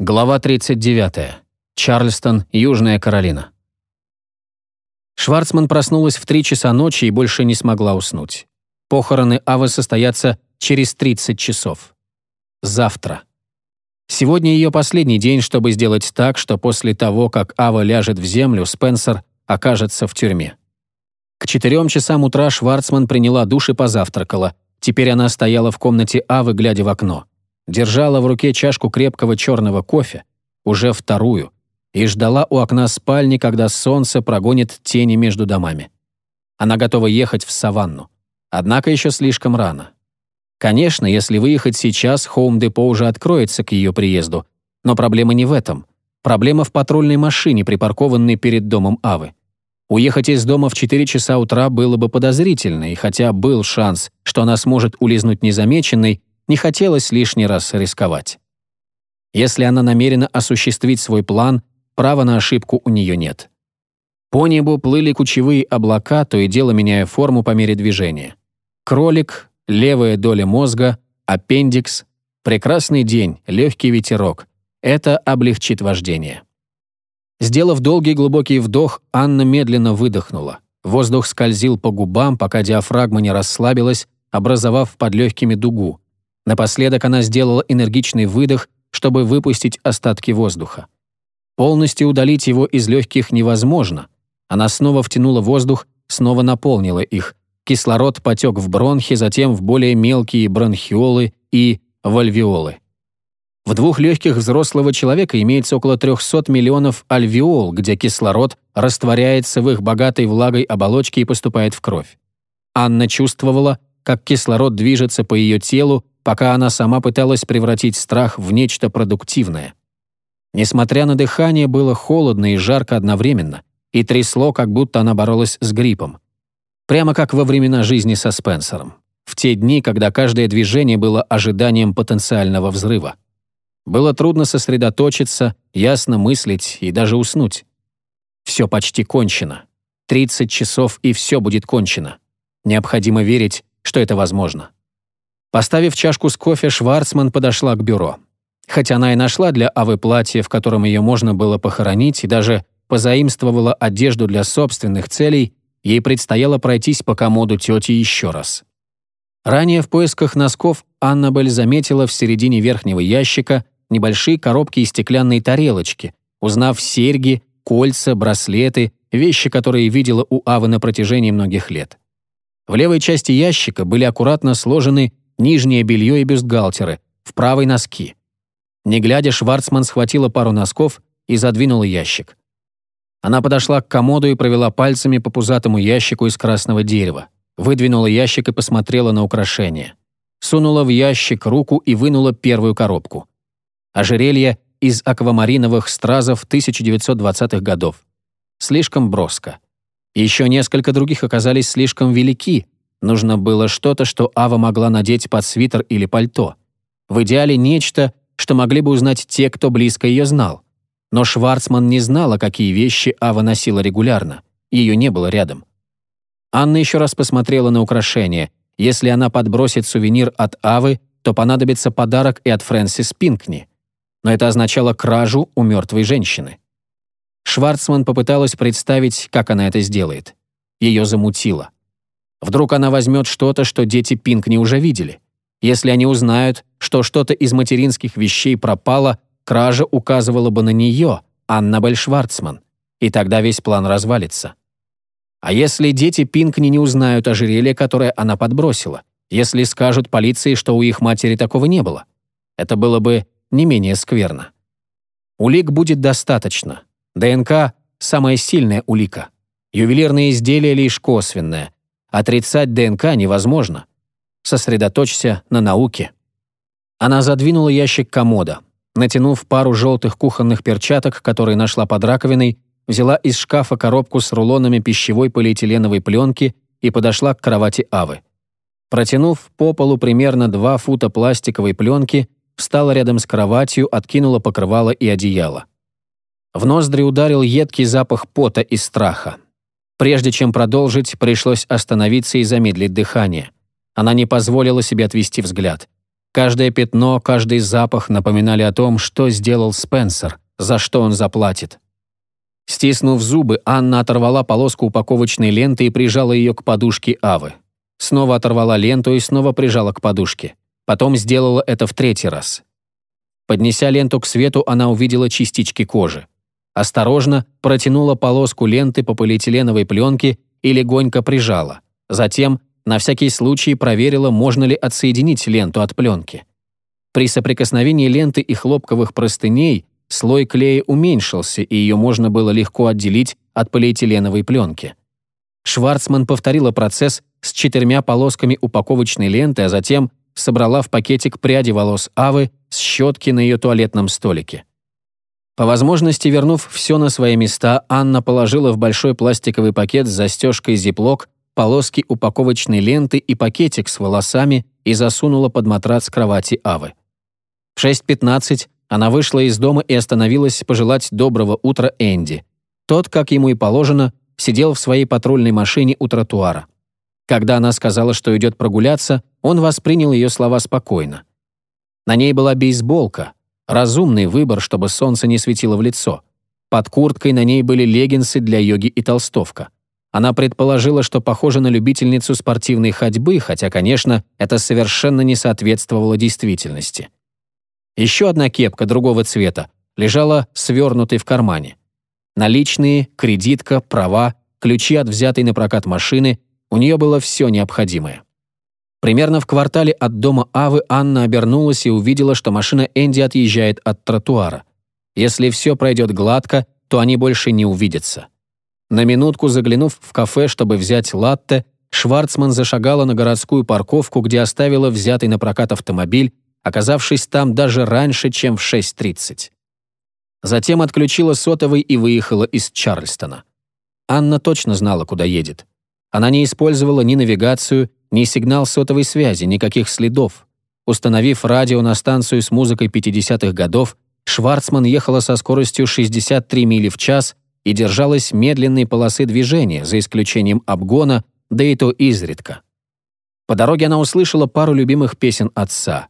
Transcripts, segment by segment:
Глава 39. Чарльстон, Южная Каролина. Шварцман проснулась в 3 часа ночи и больше не смогла уснуть. Похороны Авы состоятся через 30 часов. Завтра. Сегодня ее последний день, чтобы сделать так, что после того, как Ава ляжет в землю, Спенсер окажется в тюрьме. К четырем часам утра Шварцман приняла душ и позавтракала. Теперь она стояла в комнате Авы, глядя в окно держала в руке чашку крепкого черного кофе, уже вторую, и ждала у окна спальни, когда солнце прогонит тени между домами. Она готова ехать в саванну. Однако еще слишком рано. Конечно, если выехать сейчас, Хоум-депо уже откроется к ее приезду. Но проблема не в этом. Проблема в патрульной машине, припаркованной перед домом Авы. Уехать из дома в 4 часа утра было бы подозрительно, и хотя был шанс, что она сможет улизнуть незамеченной, не хотелось лишний раз рисковать. Если она намерена осуществить свой план, права на ошибку у нее нет. По небу плыли кучевые облака, то и дело меняя форму по мере движения. Кролик, левая доля мозга, аппендикс, прекрасный день, легкий ветерок. Это облегчит вождение. Сделав долгий глубокий вдох, Анна медленно выдохнула. Воздух скользил по губам, пока диафрагма не расслабилась, образовав под легкими дугу. Напоследок она сделала энергичный выдох, чтобы выпустить остатки воздуха. Полностью удалить его из легких невозможно. Она снова втянула воздух, снова наполнила их. Кислород потек в бронхи, затем в более мелкие бронхиолы и вальвеолы. В двух легких взрослого человека имеется около 300 миллионов альвеол, где кислород растворяется в их богатой влагой оболочке и поступает в кровь. Анна чувствовала, как кислород движется по ее телу, пока она сама пыталась превратить страх в нечто продуктивное. Несмотря на дыхание, было холодно и жарко одновременно, и трясло, как будто она боролась с гриппом. Прямо как во времена жизни со Спенсером. В те дни, когда каждое движение было ожиданием потенциального взрыва. Было трудно сосредоточиться, ясно мыслить и даже уснуть. Все почти кончено. 30 часов, и все будет кончено. Необходимо верить, что это возможно. Поставив чашку с кофе, Шварцман подошла к бюро. Хотя она и нашла для Авы платье, в котором ее можно было похоронить, и даже позаимствовала одежду для собственных целей, ей предстояло пройтись по комоду тети еще раз. Ранее в поисках носков Аннабель заметила в середине верхнего ящика небольшие коробки и стеклянные тарелочки, узнав серьги, кольца, браслеты, вещи, которые видела у Авы на протяжении многих лет. В левой части ящика были аккуратно сложены нижнее белье и бюстгальтеры, в правой носки. Не глядя, Шварцман схватила пару носков и задвинула ящик. Она подошла к комоду и провела пальцами по пузатому ящику из красного дерева, выдвинула ящик и посмотрела на украшение. Сунула в ящик руку и вынула первую коробку. Ожерелье из аквамариновых стразов 1920-х годов. Слишком броско. Еще несколько других оказались слишком велики. Нужно было что-то, что Ава могла надеть под свитер или пальто. В идеале нечто, что могли бы узнать те, кто близко ее знал. Но Шварцман не знала, какие вещи Ава носила регулярно. Ее не было рядом. Анна еще раз посмотрела на украшение. Если она подбросит сувенир от Авы, то понадобится подарок и от Фрэнсис Пинкни. Но это означало кражу у мертвой женщины. Шварцман попыталась представить, как она это сделает. Ее замутило. Вдруг она возьмет что-то, что дети Пинкни уже видели. Если они узнают, что что-то из материнских вещей пропало, кража указывала бы на нее, Аннабель Шварцман, и тогда весь план развалится. А если дети Пинкни не узнают ожерелье, которое она подбросила? Если скажут полиции, что у их матери такого не было? Это было бы не менее скверно. Улик будет достаточно, ДНК – самая сильная улика. Ювелирные изделия лишь косвенное. Отрицать ДНК невозможно. Сосредоточься на науке. Она задвинула ящик комода. Натянув пару желтых кухонных перчаток, которые нашла под раковиной, взяла из шкафа коробку с рулонами пищевой полиэтиленовой пленки и подошла к кровати Авы. Протянув по полу примерно два фута пластиковой пленки, встала рядом с кроватью, откинула покрывало и одеяло. В ноздри ударил едкий запах пота и страха. Прежде чем продолжить, пришлось остановиться и замедлить дыхание. Она не позволила себе отвести взгляд. Каждое пятно, каждый запах напоминали о том, что сделал Спенсер, за что он заплатит. Стиснув зубы, Анна оторвала полоску упаковочной ленты и прижала ее к подушке Авы. Снова оторвала ленту и снова прижала к подушке. Потом сделала это в третий раз. Поднеся ленту к свету, она увидела частички кожи. Осторожно протянула полоску ленты по полиэтиленовой пленке и легонько прижала. Затем, на всякий случай, проверила, можно ли отсоединить ленту от пленки. При соприкосновении ленты и хлопковых простыней слой клея уменьшился, и ее можно было легко отделить от полиэтиленовой пленки. Шварцман повторила процесс с четырьмя полосками упаковочной ленты, а затем собрала в пакетик пряди волос Авы с щетки на ее туалетном столике. По возможности, вернув все на свои места, Анна положила в большой пластиковый пакет с застежкой зиплок полоски упаковочной ленты и пакетик с волосами и засунула под матрац кровати Авы. В 6.15 она вышла из дома и остановилась пожелать доброго утра Энди. Тот, как ему и положено, сидел в своей патрульной машине у тротуара. Когда она сказала, что идет прогуляться, он воспринял ее слова спокойно. На ней была бейсболка, разумный выбор, чтобы солнце не светило в лицо. Под курткой на ней были леггинсы для йоги и толстовка. Она предположила, что похожа на любительницу спортивной ходьбы, хотя, конечно, это совершенно не соответствовало действительности. Еще одна кепка другого цвета лежала свернутой в кармане. Наличные, кредитка, права, ключи от взятой на прокат машины, у нее было все необходимое. Примерно в квартале от дома Авы Анна обернулась и увидела, что машина Энди отъезжает от тротуара. Если все пройдет гладко, то они больше не увидятся. На минутку заглянув в кафе, чтобы взять латте, Шварцман зашагала на городскую парковку, где оставила взятый на прокат автомобиль, оказавшись там даже раньше, чем в 6.30. Затем отключила сотовый и выехала из Чарльстона. Анна точно знала, куда едет. Она не использовала ни навигацию, ни сигнал сотовой связи, никаких следов. Установив радио на станцию с музыкой 50-х годов, Шварцман ехала со скоростью 63 мили в час и держалась медленной полосы движения, за исключением обгона, да и то изредка. По дороге она услышала пару любимых песен отца.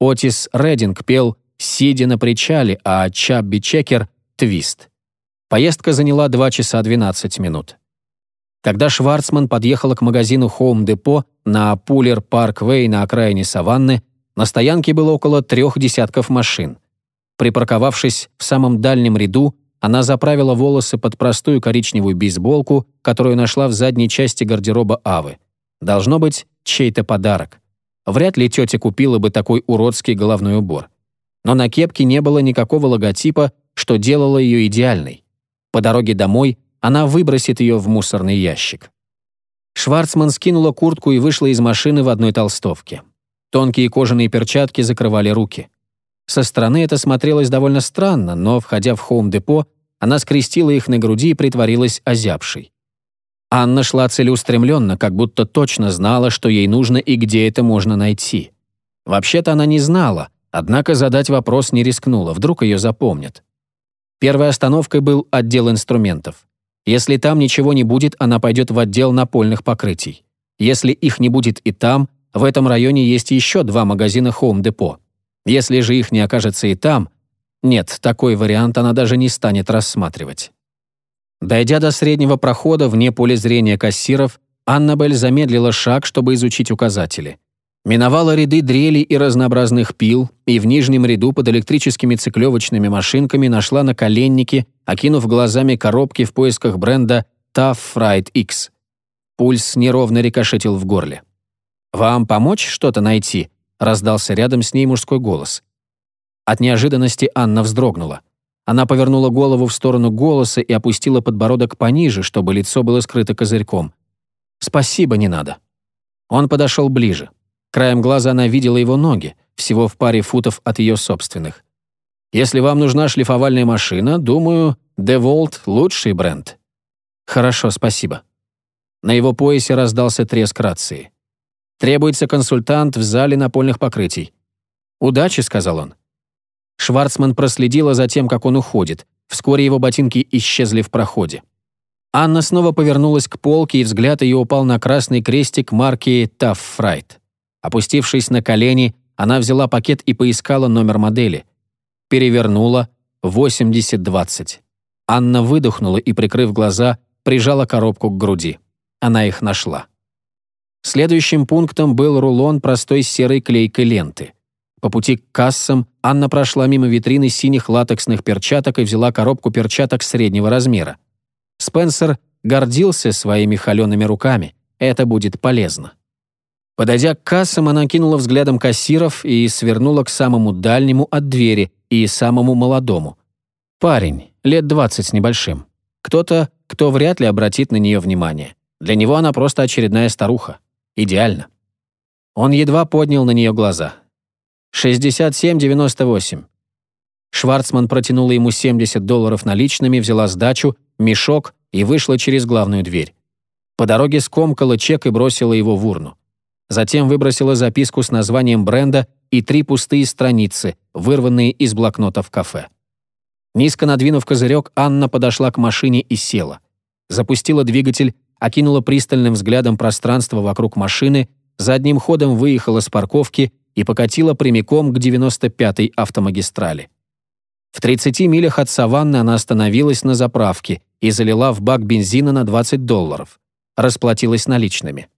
Отис Рединг пел «Сидя на причале», а Чабби Чекер — «Твист». Поездка заняла 2 часа 12 минут. Когда Шварцман подъехала к магазину Home Depot на Пулер Парквей на окраине Саванны, на стоянке было около трех десятков машин. Припарковавшись в самом дальнем ряду, она заправила волосы под простую коричневую бейсболку, которую нашла в задней части гардероба Авы. Должно быть, чей-то подарок. Вряд ли тетя купила бы такой уродский головной убор. Но на кепке не было никакого логотипа, что делало ее идеальной. По дороге домой она выбросит ее в мусорный ящик. Шварцман скинула куртку и вышла из машины в одной толстовке. Тонкие кожаные перчатки закрывали руки. Со стороны это смотрелось довольно странно, но, входя в хоум-депо, она скрестила их на груди и притворилась озябшей. Анна шла целеустремленно, как будто точно знала, что ей нужно и где это можно найти. Вообще-то она не знала, однако задать вопрос не рискнула, вдруг ее запомнят. Первой остановкой был отдел инструментов. Если там ничего не будет, она пойдет в отдел напольных покрытий. Если их не будет и там, в этом районе есть еще два магазина Home Depot. Если же их не окажется и там, нет, такой вариант она даже не станет рассматривать. Дойдя до среднего прохода вне поля зрения кассиров, Аннабель замедлила шаг, чтобы изучить указатели. Миновала ряды дрелей и разнообразных пил, и в нижнем ряду под электрическими циклевочными машинками нашла наколенники, окинув глазами коробки в поисках бренда Tough Fried X. Пульс неровно рикошетил в горле. «Вам помочь что-то найти?» — раздался рядом с ней мужской голос. От неожиданности Анна вздрогнула. Она повернула голову в сторону голоса и опустила подбородок пониже, чтобы лицо было скрыто козырьком. «Спасибо, не надо». Он подошел ближе. Краем глаза она видела его ноги, всего в паре футов от ее собственных. Если вам нужна шлифовальная машина, думаю, DeWalt — лучший бренд. Хорошо, спасибо. На его поясе раздался треск рации. Требуется консультант в зале напольных покрытий. «Удачи», — сказал он. Шварцман проследила за тем, как он уходит. Вскоре его ботинки исчезли в проходе. Анна снова повернулась к полке, и взгляд ее упал на красный крестик марки Fright. Опустившись на колени, она взяла пакет и поискала номер модели. Перевернула 8020. Анна выдохнула и, прикрыв глаза, прижала коробку к груди. Она их нашла. Следующим пунктом был рулон простой серой клейкой ленты. По пути к кассам Анна прошла мимо витрины синих латексных перчаток и взяла коробку перчаток среднего размера. Спенсер гордился своими холеными руками. Это будет полезно. Подойдя к кассам, она кинула взглядом кассиров и свернула к самому дальнему от двери и самому молодому. Парень, лет двадцать с небольшим. Кто-то, кто вряд ли обратит на нее внимание. Для него она просто очередная старуха. Идеально. Он едва поднял на нее глаза. 67,98. Шварцман протянула ему 70 долларов наличными, взяла сдачу, мешок и вышла через главную дверь. По дороге скомкала чек и бросила его в урну. Затем выбросила записку с названием бренда и три пустые страницы, вырванные из блокнота в кафе. Низко надвинув козырек, Анна подошла к машине и села. Запустила двигатель, окинула пристальным взглядом пространство вокруг машины, задним ходом выехала с парковки и покатила прямиком к 95-й автомагистрали. В 30 милях от Саванны она остановилась на заправке и залила в бак бензина на 20 долларов. Расплатилась наличными.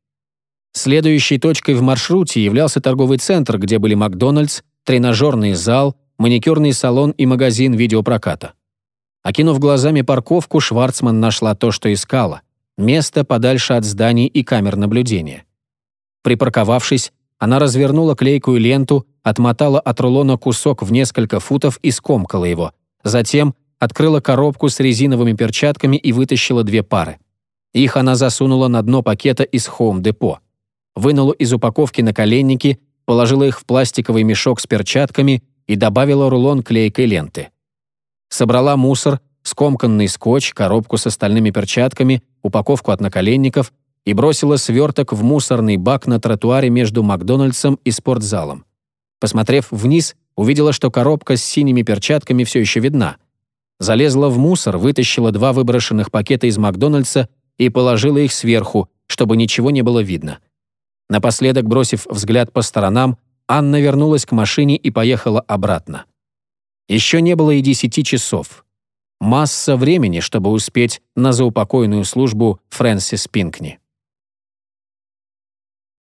Следующей точкой в маршруте являлся торговый центр, где были Макдональдс, тренажерный зал, маникюрный салон и магазин видеопроката. Окинув глазами парковку, Шварцман нашла то, что искала — место подальше от зданий и камер наблюдения. Припарковавшись, она развернула клейкую ленту, отмотала от рулона кусок в несколько футов и скомкала его. Затем открыла коробку с резиновыми перчатками и вытащила две пары. Их она засунула на дно пакета из Home Depot. Вынула из упаковки наколенники, положила их в пластиковый мешок с перчатками и добавила рулон клейкой ленты. Собрала мусор, скомканный скотч, коробку с остальными перчатками, упаковку от наколенников — и бросила сверток в мусорный бак на тротуаре между Макдональдсом и спортзалом. Посмотрев вниз, увидела, что коробка с синими перчатками все еще видна. Залезла в мусор, вытащила два выброшенных пакета из Макдональдса и положила их сверху, чтобы ничего не было видно. Напоследок, бросив взгляд по сторонам, Анна вернулась к машине и поехала обратно. Еще не было и десяти часов. Масса времени, чтобы успеть на заупокойную службу Фрэнсис Пинкни.